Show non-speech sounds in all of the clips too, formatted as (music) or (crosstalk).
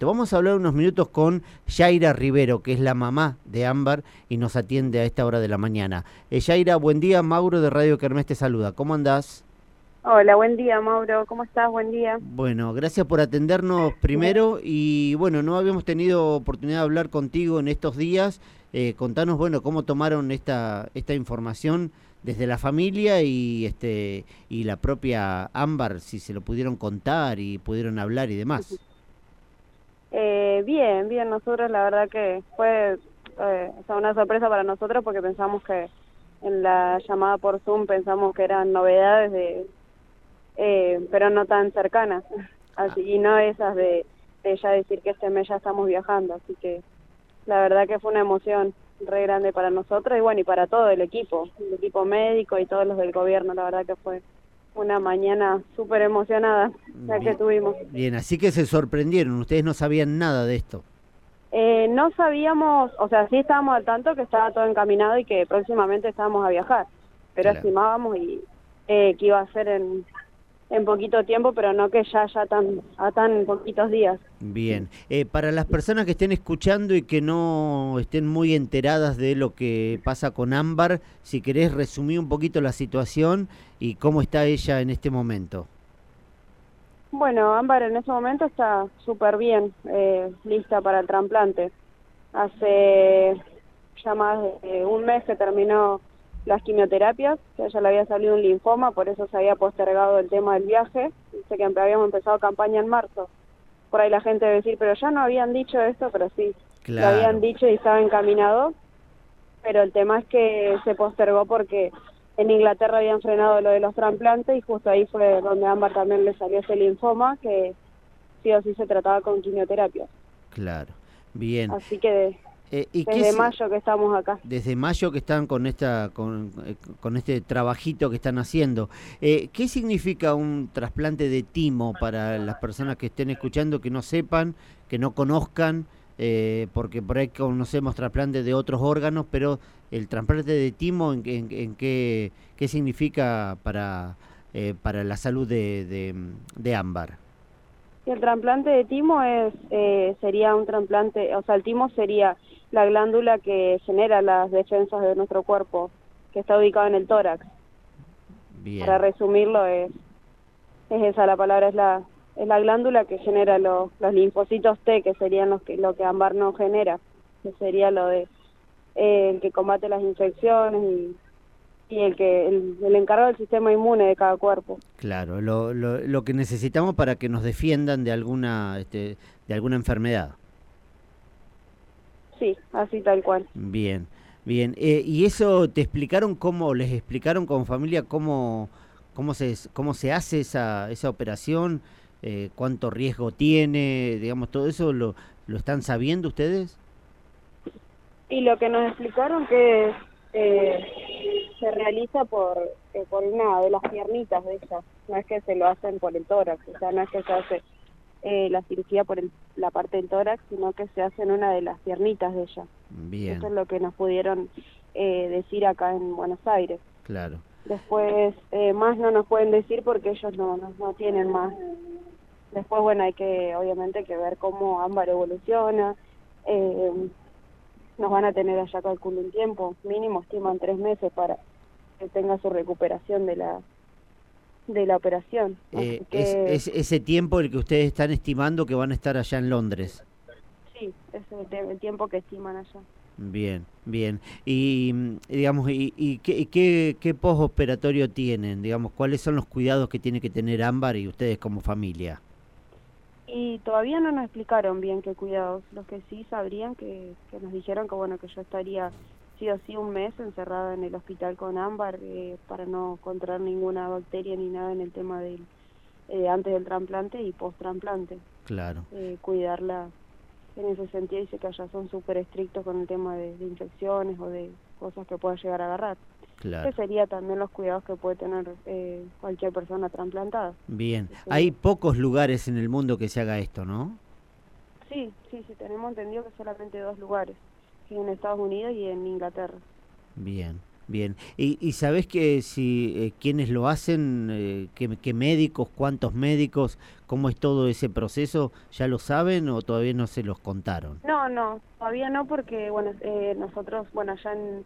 Vamos a hablar unos minutos con Yaira Rivero, que es la mamá de Ámbar y nos atiende a esta hora de la mañana. Eh, Yaira, buen día. Mauro de Radio Kermés te saluda. ¿Cómo andás? Hola, buen día, Mauro. ¿Cómo estás? Buen día. Bueno, gracias por atendernos primero y bueno, no habíamos tenido oportunidad de hablar contigo en estos días. Eh, contanos, bueno, cómo tomaron esta, esta información desde la familia y este y la propia Ámbar, si se lo pudieron contar y pudieron hablar y demás. Eh, bien, bien, nosotros la verdad que fue eh, una sorpresa para nosotros porque pensamos que en la llamada por Zoom pensamos que eran novedades de eh, pero no tan cercanas. (laughs) Así y no esas de, de ya decir que este mes ya estamos viajando. Así que la verdad que fue una emoción re grande para nosotros y bueno y para todo el equipo el equipo médico y todos los del gobierno la verdad que fue una mañana súper emocionada la que tuvimos. Bien, así que se sorprendieron, ustedes no sabían nada de esto. Eh, no sabíamos, o sea, sí estábamos al tanto que estaba todo encaminado y que próximamente estábamos a viajar, pero estimábamos y eh, que iba a ser en en poquito tiempo, pero no que ya ya tan a tan poquitos días. Bien, eh, para las personas que estén escuchando y que no estén muy enteradas de lo que pasa con Ámbar, si querés resumir un poquito la situación y cómo está ella en este momento. Bueno, Ámbar en este momento está súper bien, eh, lista para el trasplante. Hace ya más de un mes que terminó las quimioterapias, que ella le había salido un linfoma, por eso se había postergado el tema del viaje. Dice que habíamos empezado campaña en marzo. Por ahí la gente debe decir, pero ya no habían dicho esto, pero sí, lo habían dicho y estaba encaminado. Pero el tema es que se postergó porque en Inglaterra habían frenado lo de los trasplantes y justo ahí fue donde a Ámbar también le salió ese linfoma que sí o sí se trataba con quimioterapia. Claro, bien. Así que eh, desde mayo que estamos acá. Desde mayo que están con esta con, eh, con este trabajito que están haciendo. Eh, ¿Qué significa un trasplante de timo para las personas que estén escuchando, que no sepan, que no conozcan? porque por ahí conocemos trasplantes de otros órganos, pero el trasplante de timo, ¿en, en, qué, qué significa para, para la salud de, de, de ámbar? El trasplante de timo es sería un trasplante, o sea, el timo sería la glándula que genera las defensas de nuestro cuerpo, que está ubicada en el tórax. Para resumirlo, es, es esa la palabra, es la, es la glándula que genera los, los linfocitos T, que serían los que, lo que Ambar no genera, que sería lo de eh, el que combate las infecciones y, y el que el, el, encargado del sistema inmune de cada cuerpo. Claro, lo, lo, lo que necesitamos para que nos defiendan de alguna este, de alguna enfermedad. Sí, así tal cual. Bien, bien. Eh, ¿Y eso te explicaron cómo, les explicaron con familia cómo, cómo, se, cómo se hace esa, esa operación? Eh, ¿Cuánto riesgo tiene? Digamos, todo eso lo, lo están sabiendo ustedes? Y lo que nos explicaron que eh, se realiza por, por una de las piernitas de ella, no es que se lo hacen por el tórax, o sea, no es que se hace eh, la cirugía por la parte del tórax, sino que se hace en una de las piernitas de ella. Bien. Eso es lo que nos pudieron eh, decir acá en Buenos Aires. Claro. Después, eh, más no nos pueden decir porque ellos no, no, tienen más. Después, bueno, hay que, obviamente, que ver cómo Ámbar evoluciona. Eh, nos van a tener allá, calculo, un tiempo. Mínimo estiman tres meses para que tenga su recuperación de la de la operación. Eh, es, ese tiempo el que ustedes están estimando que van a estar allá en Londres. Sí, es el, tiempo que estiman allá. Bien, bien. Y digamos, ¿y, y qué, qué, qué postoperatorio tienen? Digamos, ¿cuáles son los cuidados que tiene que tener Ámbar y ustedes como familia? Y todavía no nos explicaron bien qué cuidados. Los que sí sabrían que, que nos dijeron que bueno que yo estaría sí o sí un mes encerrada en el hospital con ámbar eh, para no contraer ninguna bacteria ni nada en el tema del eh, antes del trasplante y post trasplante. Claro. Eh, cuidarla en ese sentido dice que allá son súper estrictos con el tema de, infecciones o de cosas que pueda llegar a agarrar. Claro. Que sería también los cuidados que puede tener eh, cualquier persona trasplantada. Bien. Hay pocos lugares en el mundo que se haga esto, ¿no? Sí, sí, sí, tenemos entendido que solamente dos lugares en Estados Unidos y en Inglaterra. Bien, Bien, ¿y, y sabés que si eh, quiénes lo hacen, eh, qué, médicos, cuántos médicos, cómo es todo ese proceso, ya lo saben o todavía no se los contaron? No, no, todavía no porque bueno, eh, nosotros, bueno, allá en,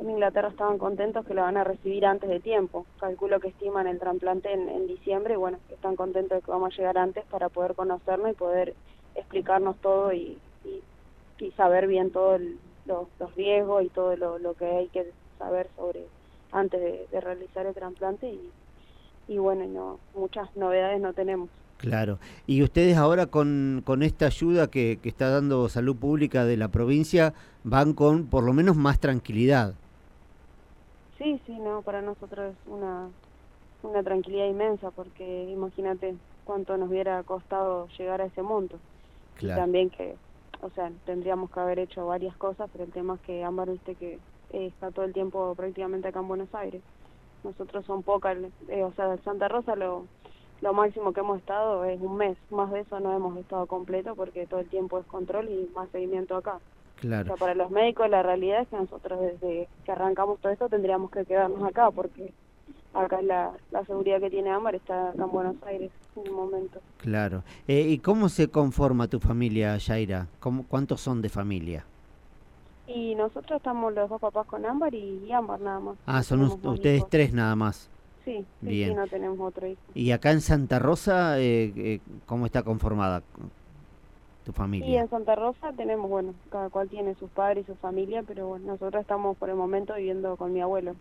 Inglaterra estaban contentos que lo van a recibir antes de tiempo. Calculo que estiman el trasplante en, diciembre y bueno, están contentos de que vamos a llegar antes para poder conocernos y poder explicarnos todo y, y, saber bien todos los riesgos y todo lo, lo que hay que saber sobre antes de, realizar el trasplante y, y bueno, no, muchas novedades no tenemos. Claro. Y ustedes ahora con, con esta ayuda que, que, está dando Salud Pública de la provincia van con por lo menos más tranquilidad. Sí, sí, no, para nosotros es una, una tranquilidad inmensa porque imagínate cuánto nos hubiera costado llegar a ese monto. Claro. Y también que, o sea, tendríamos que haber hecho varias cosas, pero el tema es que Ámbar, viste que eh, está todo el tiempo prácticamente acá en Buenos Aires. Nosotros son pocas, eh, o sea, Santa Rosa lo, lo máximo que hemos estado es un mes, más de eso no hemos estado completo porque todo el tiempo es control y más seguimiento acá. Claro. O sea, para los médicos la realidad es que nosotros desde que arrancamos todo esto tendríamos que quedarnos acá porque acá la, la seguridad que tiene Amar está acá en Buenos Aires en un momento. Claro. Eh, ¿Y cómo se conforma tu familia, Yaira? ¿Cómo, ¿Cuántos son de familia? Y nosotros estamos los dos papás con Ámbar y, Ámbar nada más. Ah, son ustedes tres nada más. Sí, Bien. no tenemos otro hijo. ¿Y acá en Santa Rosa eh, eh, cómo está conformada tu familia? Y en Santa Rosa tenemos, bueno, cada cual tiene sus padres y su familia, pero bueno, nosotros estamos por el momento viviendo con mi abuelo.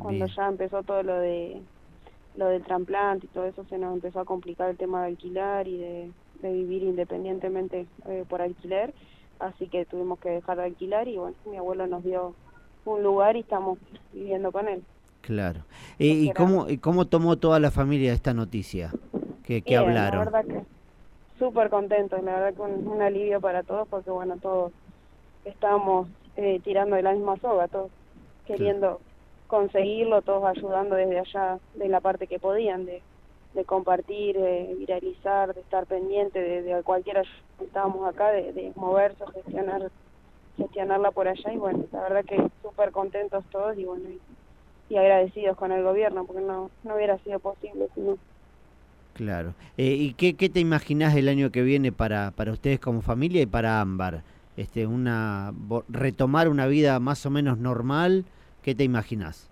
Cuando ya empezó todo lo de lo del trasplante y todo eso, se nos empezó a complicar el tema de alquilar y de, vivir independientemente eh, por alquiler así que tuvimos que dejar de alquilar y bueno, mi abuelo nos dio un lugar y estamos viviendo con él. Claro. ¿Y, cómo, ¿Y cómo tomó toda la familia esta noticia que, que hablaron? La verdad que súper contentos, la verdad que un, alivio para todos porque bueno, todos estábamos eh, tirando de la misma soga, todos queriendo conseguirlo, todos ayudando desde allá de la parte que podían, de de compartir, de viralizar, de estar pendiente de, de cualquier estábamos acá, de, moverse gestionar, gestionarla por allá y bueno, la verdad que súper contentos todos y bueno, y, agradecidos con el gobierno porque no, no hubiera sido posible si Claro. Eh, ¿Y qué, qué te imaginas el año que viene para, para ustedes como familia y para Ámbar? Este, una, retomar una vida más o menos normal, ¿qué te imaginas?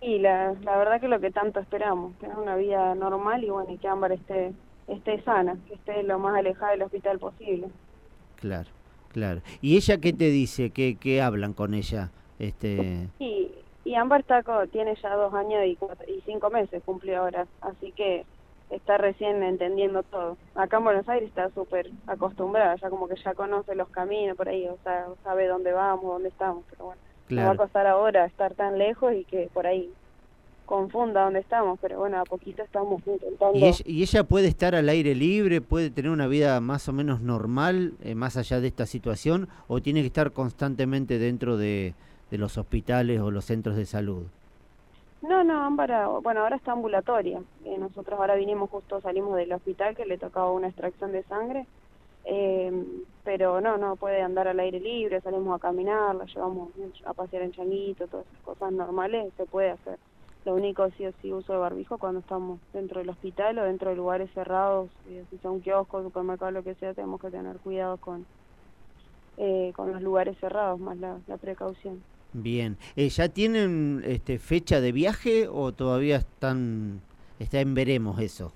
Y la, la verdad que lo que tanto esperamos, tener una vida normal y bueno, y que Ámbar esté, esté sana, que esté lo más alejada del hospital posible. Claro, claro. ¿Y ella qué te dice? ¿Qué, qué hablan con ella? Este... Y, y Ámbar está, tiene ya dos años y, y cinco meses, cumplió ahora, así que está recién entendiendo todo. Acá en Buenos Aires está súper acostumbrada, ya como que ya conoce los caminos por ahí, o sea, sabe dónde vamos, dónde estamos, pero bueno. Claro. No va a costar ahora estar tan lejos y que por ahí confunda dónde estamos, pero bueno, a poquito estamos intentando. ¿Y ella, puede estar al aire libre, puede tener una vida más o menos normal, eh, más allá de esta situación, o tiene que estar constantemente dentro de, de los hospitales o los centros de salud? No, no, Ámbara, bueno, ahora está ambulatoria. Eh, nosotros ahora vinimos justo, salimos del hospital que le tocaba una extracción de sangre eh, pero no, no puede andar al aire libre, salimos a caminar, la llevamos a pasear en changuito, todas esas cosas normales se puede hacer. Lo único sí o sí uso de barbijo cuando estamos dentro del hospital o dentro de lugares cerrados, eh, si son kioscos, supermercados, lo que sea, tenemos que tener cuidado con, eh, con los lugares cerrados, más la, precaución. Bien, eh, ¿ya tienen este, fecha de viaje o todavía están, está en veremos eso?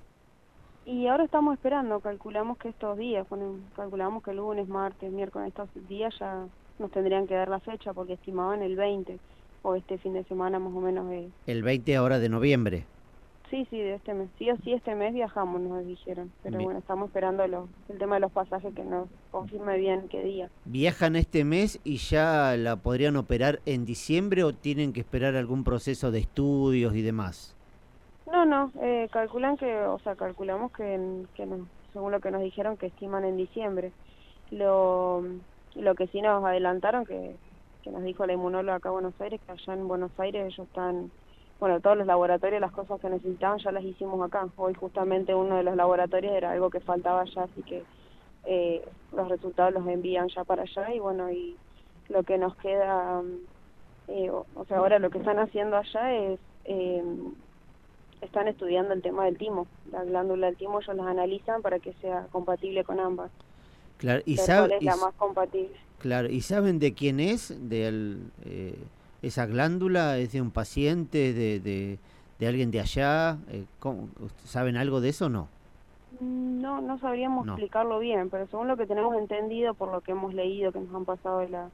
Y ahora estamos esperando, calculamos que estos días, calculamos que lunes, martes, miércoles, estos días ya nos tendrían que dar la fecha porque estimaban el 20 o este fin de semana más o menos. ¿El 20 ahora de noviembre? Sí, sí, de este mes. Sí o sí este mes viajamos, nos dijeron. Pero bueno, estamos esperando el tema de los pasajes que nos confirme bien qué día. ¿Viajan este mes y ya la podrían operar en diciembre o tienen que esperar algún proceso de estudios y demás? No, no, eh, calculan que, o sea, calculamos que, que según lo que nos dijeron, que estiman en diciembre. Lo, lo que sí nos adelantaron, que, que nos dijo la inmunóloga acá en Buenos Aires, que allá en Buenos Aires ellos están, bueno, todos los laboratorios, las cosas que necesitaban ya las hicimos acá. Hoy justamente uno de los laboratorios era algo que faltaba allá, así que eh, los resultados los envían ya para allá y bueno, y lo que nos queda eh, o, sea, ahora lo que están haciendo allá es, eh, están estudiando el tema del timo, la glándula del timo ellos las analizan para que sea compatible con ambas. Claro, y saben la más compatible. Claro, ¿y saben de quién es? De eh, esa glándula es de un paciente, de, de, de alguien de allá, eh, ¿saben algo de eso o no? No, no sabríamos explicarlo bien, pero según lo que tenemos entendido, por lo que hemos leído, que nos han pasado la,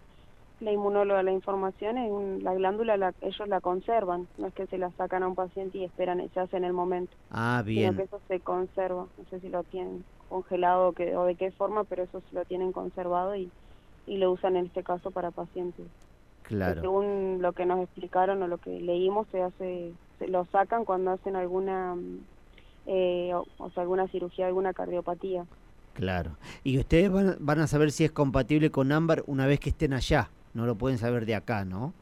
la inmunóloga la información, es la glándula la, ellos la conservan, no es que se la sacan a un paciente y esperan se hace en el momento. Ah, bien. Sino que eso se conserva, no sé si lo tienen congelado o, que, o de qué forma, pero eso se lo tienen conservado y, y lo usan en este caso para pacientes. Claro. Según lo que nos explicaron o lo que leímos, se hace, se lo sacan cuando hacen alguna, eh, o, sea, alguna cirugía, alguna cardiopatía. Claro. Y ustedes van, van a saber si es compatible con ámbar una vez que estén allá. No lo pueden saber de acá, ¿no?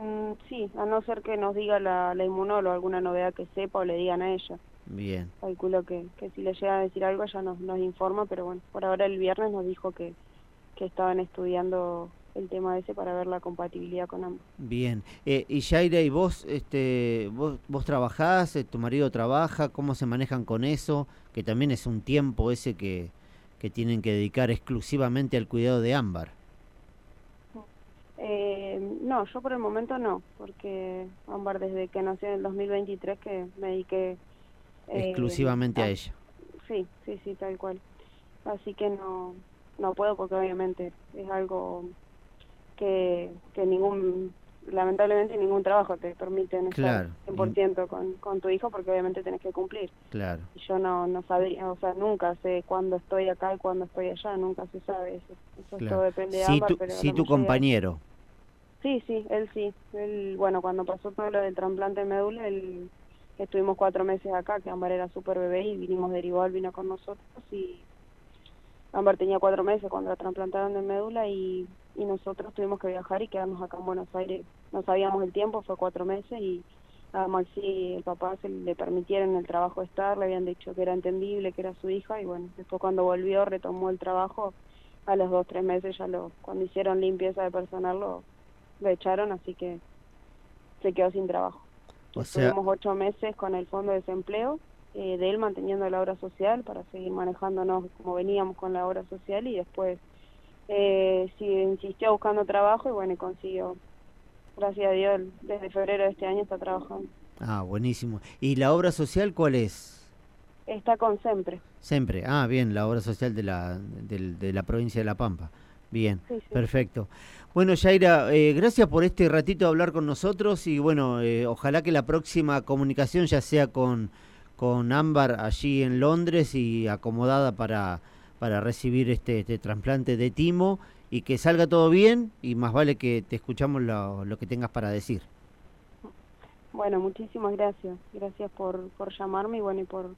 Mm, sí, a no ser que nos diga la, la inmunóloga alguna novedad que sepa o le digan a ella. Bien. Calculo que, que si le llega a decir algo ya nos, nos informa, pero bueno, por ahora el viernes nos dijo que, que estaban estudiando el tema ese para ver la compatibilidad con ambos. Bien. Eh, y Shaira, ¿y vos, este, vos, vos trabajás, eh, tu marido trabaja, cómo se manejan con eso? Que también es un tiempo ese que, que tienen que dedicar exclusivamente al cuidado de Ámbar. Eh, no, yo por el momento no, porque Ámbar desde que nació en el 2023 que me dediqué... Eh, exclusivamente a ella. Sí, sí, sí, tal cual. Así que no, no puedo porque obviamente es algo que, que ningún lamentablemente ningún trabajo te permite estar 100% con, con tu hijo porque obviamente tenés que cumplir. Claro. Y yo no, no sabría, o sea, nunca sé cuándo estoy acá y cuándo estoy allá, nunca se sabe eso. Eso todo depende de sí, tu, sí, tu compañero. Sí, sí, él sí. Él, bueno, cuando pasó todo lo del trasplante de médula, él, estuvimos cuatro meses acá, que Ámbar era súper bebé y vinimos derivado, él vino con nosotros y Ámbar tenía cuatro meses cuando la trasplantaron de médula y, y nosotros tuvimos que viajar y quedarnos acá en Buenos Aires. No sabíamos el tiempo, fue cuatro meses y a Maxi, el papá, se le permitieron el trabajo estar, le habían dicho que era entendible, que era su hija y bueno, después cuando volvió retomó el trabajo, a los dos, tres meses ya lo, cuando hicieron limpieza de personal lo, lo echaron, así que se quedó sin trabajo. Estuvimos ocho meses con el fondo de desempleo eh, de él manteniendo la obra social para seguir manejándonos como veníamos con la obra social y después eh, sí, insistió buscando trabajo y bueno, y consiguió. Gracias a Dios, desde febrero de este año está trabajando. Ah, buenísimo. ¿Y la obra social cuál es? Está con Sempre. Sempre, ah, bien, la obra social de la, de, la provincia de La Pampa. Bien, perfecto. Bueno, Yaira, eh, gracias por este ratito de hablar con nosotros y bueno, eh, ojalá que la próxima comunicación ya sea con con Ámbar allí en Londres y acomodada para, para recibir este, este trasplante de timo y que salga todo bien y más vale que te escuchamos lo, lo que tengas para decir. Bueno, muchísimas gracias. Gracias por, por llamarme y bueno, y por,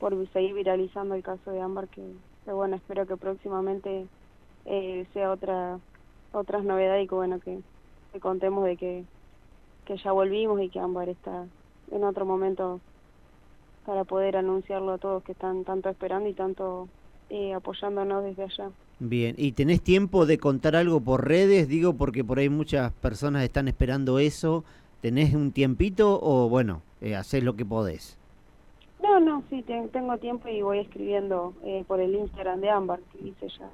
por seguir viralizando el caso de Ámbar, que, bueno, espero que próximamente eh, sea otra otras novedades y que bueno, que, que contemos de que, que ya volvimos y que Ámbar está en otro momento para poder anunciarlo a todos que están tanto esperando y tanto eh, apoyándonos desde allá. Bien, ¿y tenés tiempo de contar algo por redes? Digo, porque por ahí muchas personas están esperando eso. ¿Tenés un tiempito o, bueno, eh, haces lo que podés? No, no, sí, tengo tiempo y voy escribiendo eh, por el Instagram de Ámbar, que hice ya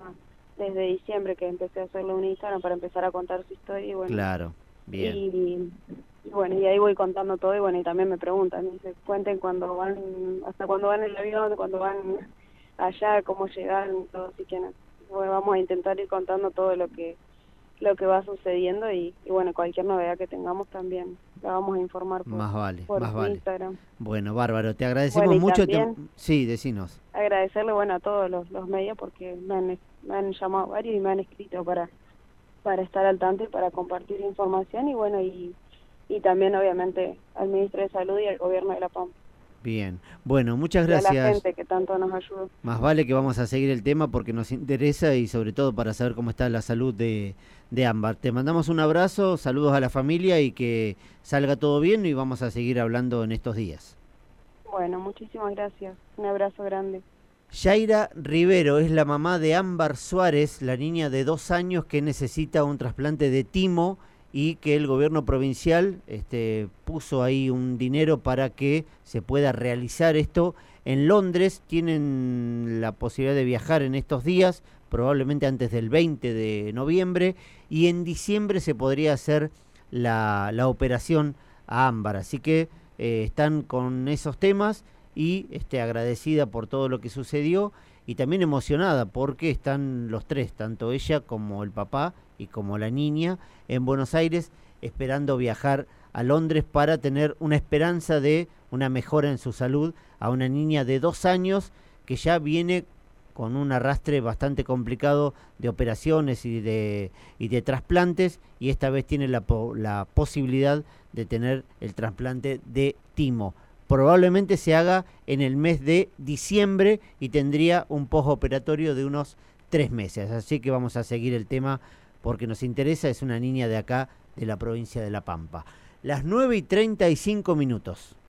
desde diciembre que empecé a hacerle un Instagram para empezar a contar su historia. Y bueno, claro, bien. Y bueno, y ahí voy contando todo y bueno, y también me preguntan, me dicen, cuenten cuando van, hasta cuando van en el avión, cuando van allá, cómo llegan, todo, así que vamos a intentar ir contando todo lo que lo que va sucediendo y, bueno, cualquier novedad que tengamos también la vamos a informar por, más vale, por más Instagram. Bueno, bárbaro, te agradecemos mucho. Sí, decinos. Agradecerle, bueno, a todos los, los medios porque me han, me han llamado varios y me han escrito para para estar al tanto y para compartir información y bueno, y y también obviamente al ministro de Salud y al gobierno de La Pampa. Bien, bueno, muchas gracias. a la gente que tanto nos ayudó. Más vale que vamos a seguir el tema porque nos interesa y sobre todo para saber cómo está la salud de, de Ámbar. Te mandamos un abrazo, saludos a la familia y que salga todo bien y vamos a seguir hablando en estos días. Bueno, muchísimas gracias. Un abrazo grande. Yaira Rivero es la mamá de Ámbar Suárez, la niña de dos años que necesita un trasplante de timo y que el gobierno provincial este, puso ahí un dinero para que se pueda realizar esto. En Londres tienen la posibilidad de viajar en estos días, probablemente antes del 20 de noviembre, y en diciembre se podría hacer la, la operación a Ámbar. Así que eh, están con esos temas y este, agradecida por todo lo que sucedió y también emocionada porque están los tres, tanto ella como el papá y como la niña, en Buenos Aires esperando viajar a Londres para tener una esperanza de una mejora en su salud a una niña de dos años que ya viene con un arrastre bastante complicado de operaciones y de, y de trasplantes y esta vez tiene la, la posibilidad de tener el trasplante de timo probablemente se haga en el mes de diciembre y tendría un postoperatorio de unos tres meses. Así que vamos a seguir el tema porque nos interesa, es una niña de acá, de la provincia de La Pampa. Las 9 y 35 minutos.